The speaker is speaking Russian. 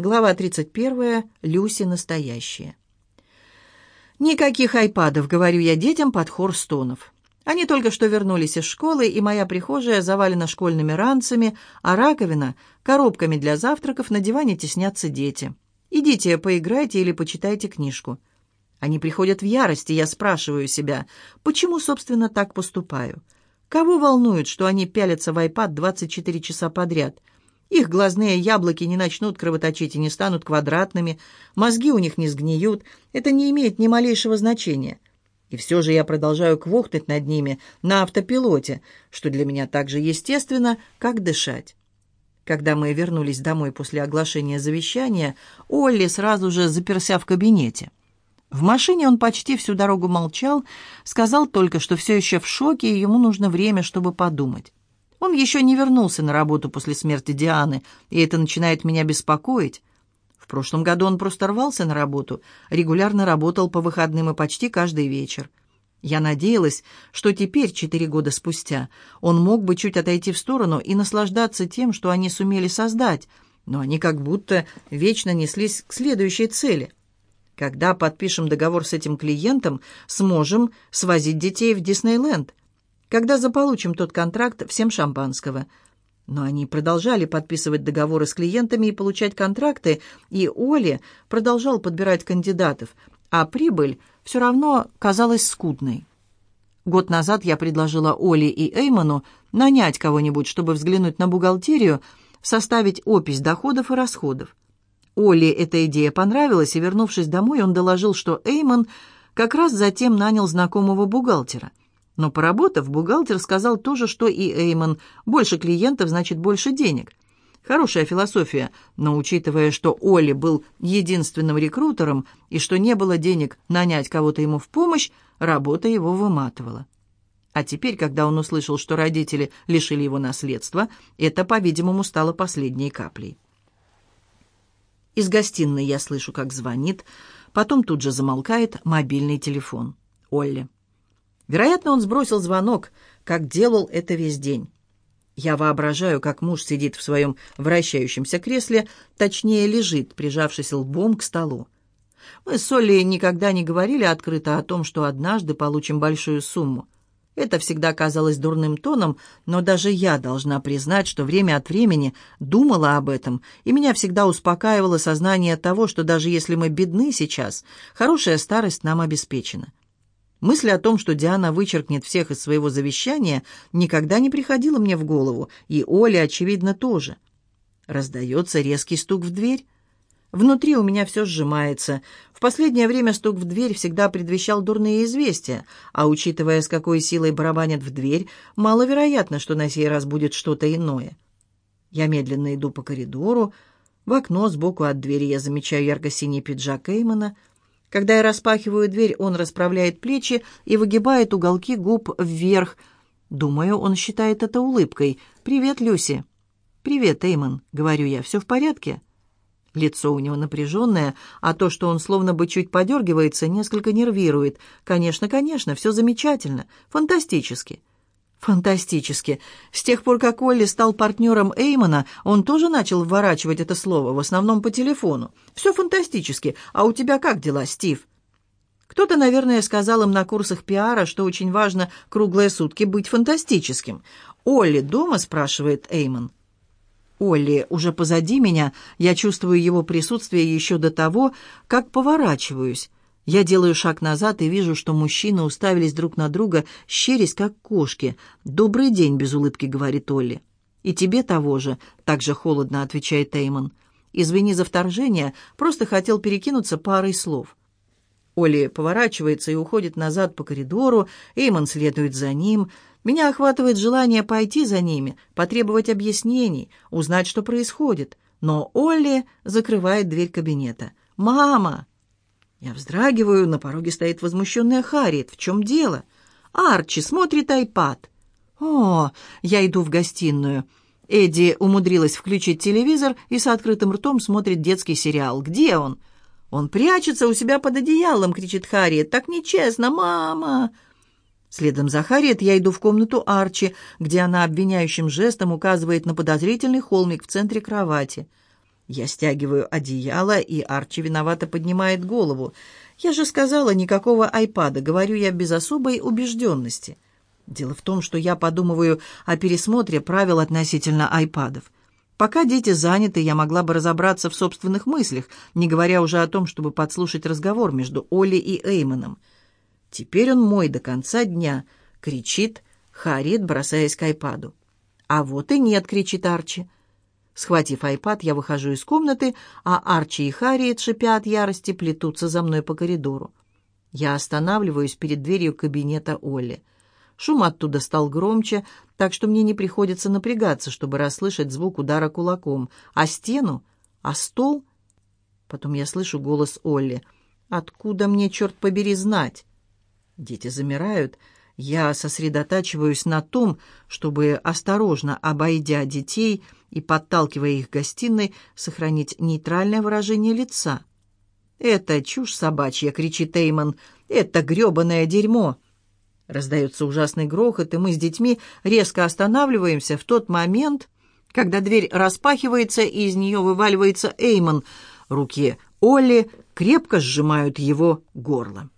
Глава 31. Люси настоящая. «Никаких айпадов», — говорю я детям под хор стонов. Они только что вернулись из школы, и моя прихожая завалена школьными ранцами, а раковина — коробками для завтраков, на диване теснятся дети. «Идите, поиграйте или почитайте книжку». Они приходят в ярость, и я спрашиваю себя, почему, собственно, так поступаю? Кого волнует, что они пялятся в айпад 24 часа подряд — их глазные яблоки не начнут кровоточить и не станут квадратными, мозги у них не сгниют, это не имеет ни малейшего значения. И все же я продолжаю квохтать над ними на автопилоте, что для меня так же естественно, как дышать. Когда мы вернулись домой после оглашения завещания, Олли сразу же заперся в кабинете. В машине он почти всю дорогу молчал, сказал только, что все еще в шоке, и ему нужно время, чтобы подумать. Он еще не вернулся на работу после смерти Дианы, и это начинает меня беспокоить. В прошлом году он просто рвался на работу, регулярно работал по выходным и почти каждый вечер. Я надеялась, что теперь, четыре года спустя, он мог бы чуть отойти в сторону и наслаждаться тем, что они сумели создать, но они как будто вечно неслись к следующей цели. Когда подпишем договор с этим клиентом, сможем свозить детей в Диснейленд, когда заполучим тот контракт, всем шампанского. Но они продолжали подписывать договоры с клиентами и получать контракты, и Оли продолжал подбирать кандидатов, а прибыль все равно казалась скудной. Год назад я предложила Оле и Эйману нанять кого-нибудь, чтобы взглянуть на бухгалтерию, составить опись доходов и расходов. Оле эта идея понравилась, и, вернувшись домой, он доложил, что Эйман как раз затем нанял знакомого бухгалтера. Но поработав, бухгалтер сказал то же, что и Эймон. Больше клиентов значит больше денег. Хорошая философия, но учитывая, что Оли был единственным рекрутером и что не было денег нанять кого-то ему в помощь, работа его выматывала. А теперь, когда он услышал, что родители лишили его наследства, это, по-видимому, стало последней каплей. Из гостиной я слышу, как звонит, потом тут же замолкает мобильный телефон. Олли. Вероятно, он сбросил звонок, как делал это весь день. Я воображаю, как муж сидит в своем вращающемся кресле, точнее, лежит, прижавшись лбом к столу. Мы с Олей никогда не говорили открыто о том, что однажды получим большую сумму. Это всегда казалось дурным тоном, но даже я должна признать, что время от времени думала об этом, и меня всегда успокаивало сознание того, что даже если мы бедны сейчас, хорошая старость нам обеспечена. Мысль о том, что Диана вычеркнет всех из своего завещания, никогда не приходила мне в голову, и Оля, очевидно, тоже. Раздается резкий стук в дверь. Внутри у меня все сжимается. В последнее время стук в дверь всегда предвещал дурные известия, а учитывая, с какой силой барабанят в дверь, маловероятно, что на сей раз будет что-то иное. Я медленно иду по коридору. В окно сбоку от двери я замечаю ярко-синий пиджак Эймона — когда я распахиваю дверь, он расправляет плечи и выгибает уголки губ вверх. Думаю, он считает это улыбкой. «Привет, Люси». «Привет, Эймон», — говорю я, — «все в порядке?» Лицо у него напряженное, а то, что он словно бы чуть подергивается, несколько нервирует. «Конечно, конечно, все замечательно, фантастически. Фантастически. С тех пор, как Олли стал партнером Эймона, он тоже начал вворачивать это слово, в основном по телефону. Все фантастически. А у тебя как дела, Стив? Кто-то, наверное, сказал им на курсах пиара, что очень важно круглые сутки быть фантастическим. «Олли дома?» – спрашивает Эймон. Олли уже позади меня, я чувствую его присутствие еще до того, как поворачиваюсь. Я делаю шаг назад и вижу, что мужчины уставились друг на друга, щерясь, как кошки. «Добрый день», — без улыбки говорит Олли. «И тебе того же», — также холодно отвечает Эймон. «Извини за вторжение, просто хотел перекинуться парой слов». Олли поворачивается и уходит назад по коридору, Эймон следует за ним. Меня охватывает желание пойти за ними, потребовать объяснений, узнать, что происходит. Но Олли закрывает дверь кабинета. «Мама!» Я вздрагиваю, на пороге стоит возмущенная Харриет. В чем дело? Арчи смотрит айпад. О, я иду в гостиную. Эдди умудрилась включить телевизор и с открытым ртом смотрит детский сериал. Где он? Он прячется у себя под одеялом, кричит Харриет. Так нечестно, мама! Следом за Харриет я иду в комнату Арчи, где она обвиняющим жестом указывает на подозрительный холмик в центре кровати. Я стягиваю одеяло, и Арчи виновато поднимает голову. «Я же сказала, никакого айпада», — говорю я без особой убежденности. Дело в том, что я подумываю о пересмотре правил относительно айпадов. Пока дети заняты, я могла бы разобраться в собственных мыслях, не говоря уже о том, чтобы подслушать разговор между Олли и Эймоном. Теперь он мой до конца дня, — кричит Харит, бросаясь к айпаду. «А вот и нет!» — кричит Арчи. Схватив айпад, я выхожу из комнаты, а Арчи и Харриет, шипя от ярости, плетутся за мной по коридору. Я останавливаюсь перед дверью кабинета Оли. Шум оттуда стал громче, так что мне не приходится напрягаться, чтобы расслышать звук удара кулаком. А стену? А стол? Потом я слышу голос Олли. «Откуда мне, черт побери, знать?» Дети замирают. Я сосредотачиваюсь на том, чтобы, осторожно обойдя детей, и подталкивая их в гостиной сохранить нейтральное выражение лица. «Это чушь собачья!» — кричит Эймон. «Это грёбаное дерьмо!» Раздается ужасный грохот, и мы с детьми резко останавливаемся в тот момент, когда дверь распахивается, и из нее вываливается Эймон. Руки Олли крепко сжимают его горло.